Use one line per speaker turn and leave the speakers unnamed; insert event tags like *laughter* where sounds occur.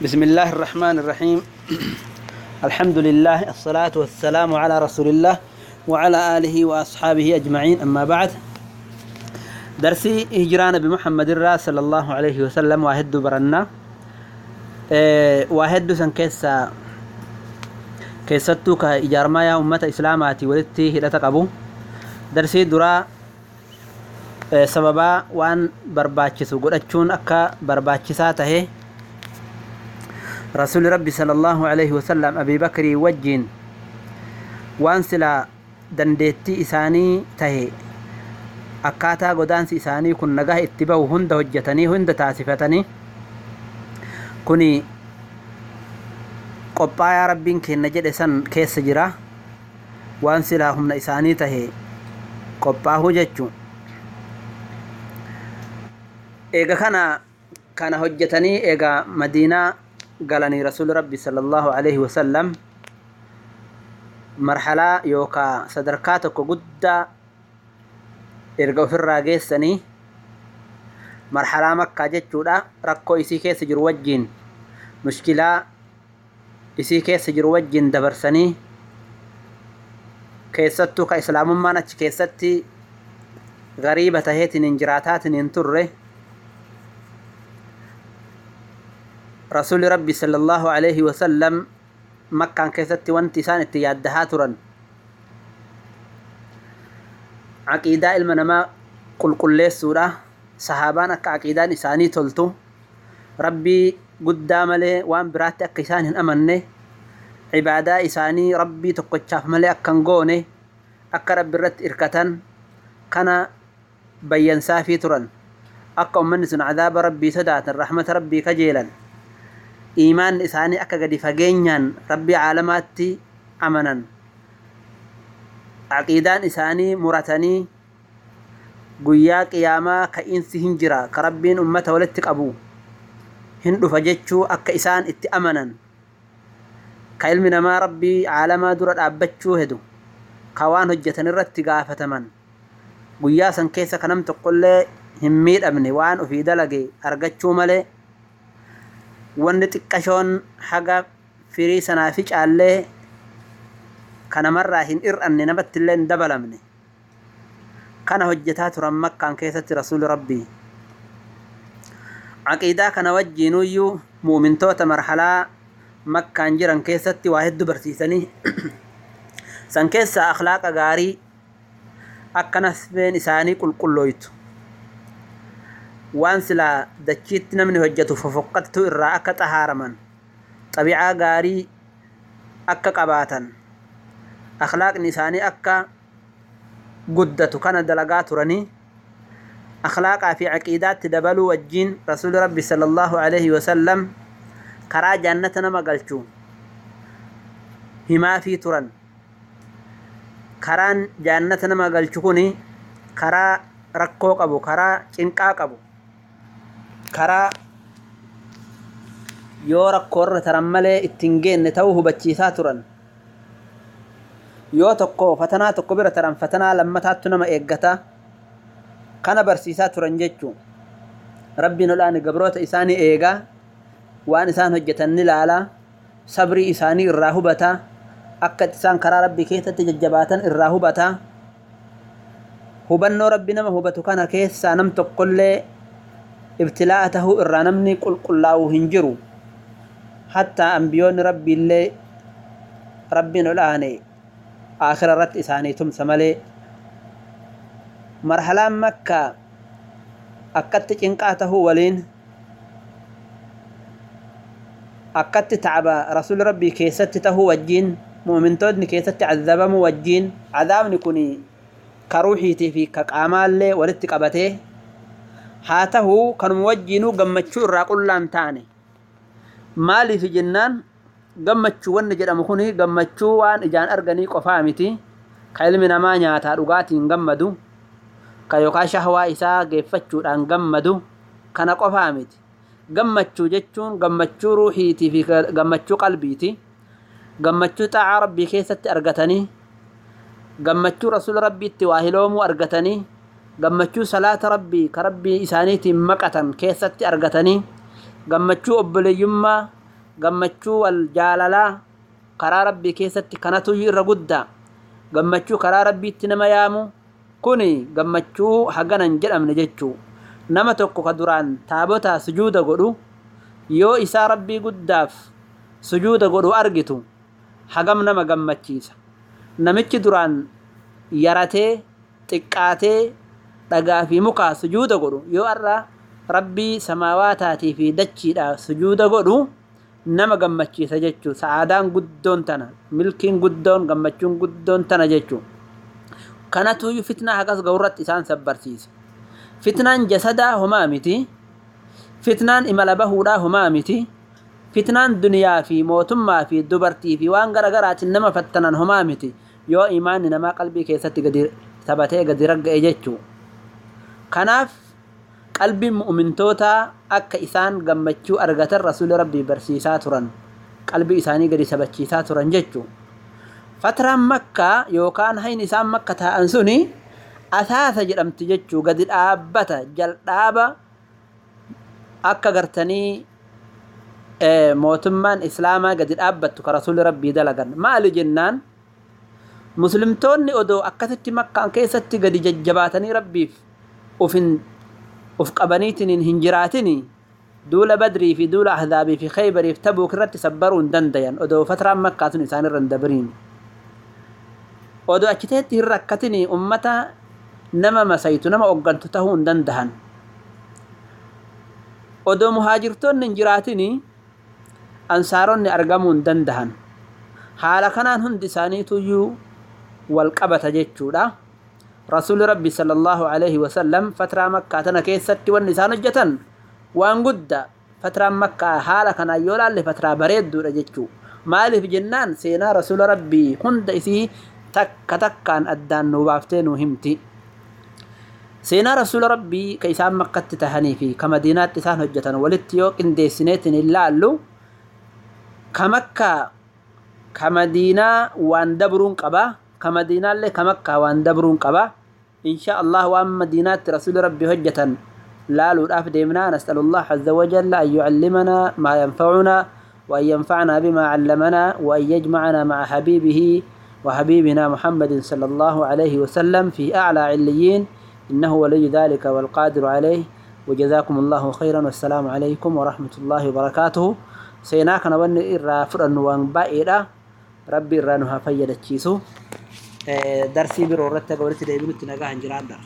بسم الله الرحمن الرحيم *clears throat* الحمد لله الصلاة والسلام على رسول الله وعلى آله وأصحابه أجمعين أما بعد درسي هجران بمحمد الرسول صلى الله عليه وسلم واهد برنا إيه، واهد سن كيسا كيستو كإجارما يا أمة إسلاماتي ولدتي هدتك أبو درسي درا إيه، سببا وان برباچسو قد أجون أكا برباچساته رسول ربي صلى الله عليه وسلم أبي بكر وجين وانسلا دنديتي إساني تهي akkaataa godaansi isaanii kun nagaa itti bahu hunda hojjetanii hunda taasifatanii kun qophaayaa rabbiin kenna jedhe san keessa jira waan silaa humna isaanii tahe qophaahuu jechu eega kana kana hojjetanii eega madiinaa قالني رسول ربي صلى الله عليه وسلم مرحلة يوكا صدركاتك قد إرقو في الراقيساني مرحلة مكة جتودا ركو إسيكي سجر وجين مشكلة إسيكي سجر وجين دبرساني كيساتوكا إسلام مانا كيساتي غريبة هيتين انجراتاتين انتره رسول ربي صلى الله عليه وسلم مكة كثت وانت سان اتيادها ترن عقيدة المنما قل قل لي السورة صحابان أكا عقيدة نساني تلتو ربي قدام لي وان براتي أكا إسان أمني عبادة إساني ربي تقشاف ملي أكا نقوني أكا ربي رت إركتن كان بيان سافي ترن أكا من عذاب ربي سداتا رحمة ربي كجيلا iimaan isaanii akka gadi fageenyaan rabbii caalamaatti amanan aqiidaan isaanii muratanii guyyaa qiyaamaa ka'insi hin jira ka rabbiin ummata walitti qabu hin dhufa jechuu akka isaan itti amanan ka ilmi namaa rabbii caalamaa dura dhaabbachuu hedu ka waan hojjetan irratti gaafataman guyyaa san keessa ka nam tokkollee hin miidhamne waan ofii dalage argachuu malee wanni xiqqashoon haga firii sanaa fi caallee ka hin hir'anne namatti illee hin dabalamne kana hojjataa turan makkaan keessatti rasuul rabbii caqiidaa kana wajjiinuyyuu muumintoota marxalaa makkaan jiran keessatti waa hedduu barsiisanii *clears throat* san keessaa akhlaaqa gaarii akka nafeen isaanii qulqullooytu waan silaa dachiitti namni hojjetu fofoqqattu irraa akka xahaaraman xabicaa gaarii akka qabaatan akhlaaqni isaanii akka guddatu kana dalagaa turanii akhlaaqaa fi caqiidaatti dabaluu wajjiin rasuuli rabbi sala allaahu aleyhi wasallam karaa jaannata nama galchuu himaafii turan karaan jaannata nama galchu kun karaa rakkoo qabu karaa cinqaa qabu karaa yoo rakkoorra taran malee ittiin geenye ta'u hubachiisaa turan yoo tokko fatanaa tokko bira taran fatanaa lammataattu nama eeggataa kana barsiisaa turan jechuun rabbiin olaani gabroota isaanii eegaa waan isaan hojjetan ni ilaalaa sabrii isaanii irraa hubataa akka isaan karaa Rabbi keessatti jajjabaatan irraa hubata. hubannoo rabbi nama hubatu kana keessaa nam tokkollee ibtilaa'atahu irraa namni qulqullaa'u hin jiru hattaa ambiyoonni rabbi illee rabbiin olaane aakhira irratti isaanii tumsa malee marhalaan makkaa akkatti cinqaa tahuu waliin akkatti tacaba rasuuli rabbii keessatti tahuu wajjiin mu'mintoonni keessatti cazzabamu wajjiin cadaabni kun ka ruuxiitii fi ka qaamaallee walitti qabatee haa tahuu kanuma wajjiinuu gammachuu irraa qullaan taane maaliif jennaan gammachuu wanni jedhamu kun gammachuu waan ijaan arganii qofaa miti ka ilmi namaa nyaataa dhugaatiin gammadu ka yookaan shahwaa isaa geeffachuudhaan gammadu kana qofaa miti gammachuu jechuun gammachuu ruuxiitii fi gammachuu qalbiiti gammachuu xaacaa rabbii keessatti argatanii gammachuu rasuula rabbiitti waa hiloomuu argatanii gammachuu salaata rabbii ka rabbii isaaniitiin maqatan keessatti argatanii gammachuu obboleeyyummaa gammachuu wal jaalalaa karaa rabbii keessatti kanatu irra guddaa gammachuu karaa rabbiitti nama yaamu kuni gammachuu haganan jedhamne jechuu nama tokko ka duraan taabotaa sujuuda godhu yoo isaa rabbii guddaaf sujuuda godhu argitu hagam nama gammachiisa namichi duraan yaratee xiqqaatee dhagaa fi mukaa sujuuda godhu yoo arraa rabbii taatii fi dachiidhaa sujuuda godhu nama gammachiisa jechuun sa'aadaan guddoon tana milkiin guddoon gammachuun guddoon tana jechuun kanatu fitnaa hagas ga'urratti isaan sabbarsiise fitnaan jasadaa homaa miti fitnaan imala bahuudhaa homaa miti fitnaan duniyaa fi mootummaa fi dubartii fi waan garaagaraatiin nama fattanan homaa miti yoo imaanni namaa qalbii keessatti gadi taphatee gadi ragga'e jechu. Kanaaf qalbiin mu'mintootaa akka isaan gammachuu argatan rasuula rabbii barsiisaa turan. Qalbii isaanii gadi sabachiisaa turan jechuudha. Fatraan makkaa yookaan hayin isaan makka taa'an suni asaasa jedhamti jechuu gadi dhaabbata jal'aaba akka gartanii mootummaan islaamaa gadi dhaabbattu ka rasuulli rabbii dalagan maali jennaan muslimtoonni odoo akkasitti makkaan keessatti gadi jajjabaatanii rabbiif ufin uf qabaniitiin hin jiraatini duula badrii fi duula ahdaabii fi khaybariif tabuuk irratti sabbaruu hin dandayan odoo fatraan makkaa sun isaan irra hin dabriin odoo achi teetti hin rakkatini ummata nama masaytu nama oggantu tahuu hin dandahan odoo muhaajirtoonni hin jiraatini ansaaronni argamuu hin dandahan haala kanaan hundi isaaniituyyuu wal qabata jechuudha rasuulli rabbi sallallahu alaihi wasallam fatraa makkaa tana keessatti wanni isaan hojjetan waan gudda fatraan makkaa haala kanaan yoo laalle fatraa bareedduudha jechuu maaliif jennaan seenaa rasuula rabbii hunda isii takka takkaan addaan nu baaftee nu himti seenaa rasuula rabbii ka isaan makkatti tahanii fi ka madiinaatti isaan hojjetan walitti yoo qindeessineetin hin laallu ka makkaa ka madiinaa waan dabruun qabaa ka madiinaallee ka makkaa waan dabruun qabaa إن شاء الله وأما مدينات رسول ربي هجة لا لأف ديمنا نسأل الله عز وجل أن يعلمنا ما ينفعنا وأن ينفعنا بما علمنا وأن يجمعنا مع حبيبه وحبيبنا محمد صلى الله عليه وسلم في أعلى عليين إنه ولي ذلك والقادر عليه وجزاكم الله خيرا والسلام عليكم ورحمة الله وبركاته سيناك نبني إرافر فرن بائرة ربي رانها فيدت Eh, darsiibiroorratti akka walitti deebinutti nagaa hin jiraan dha.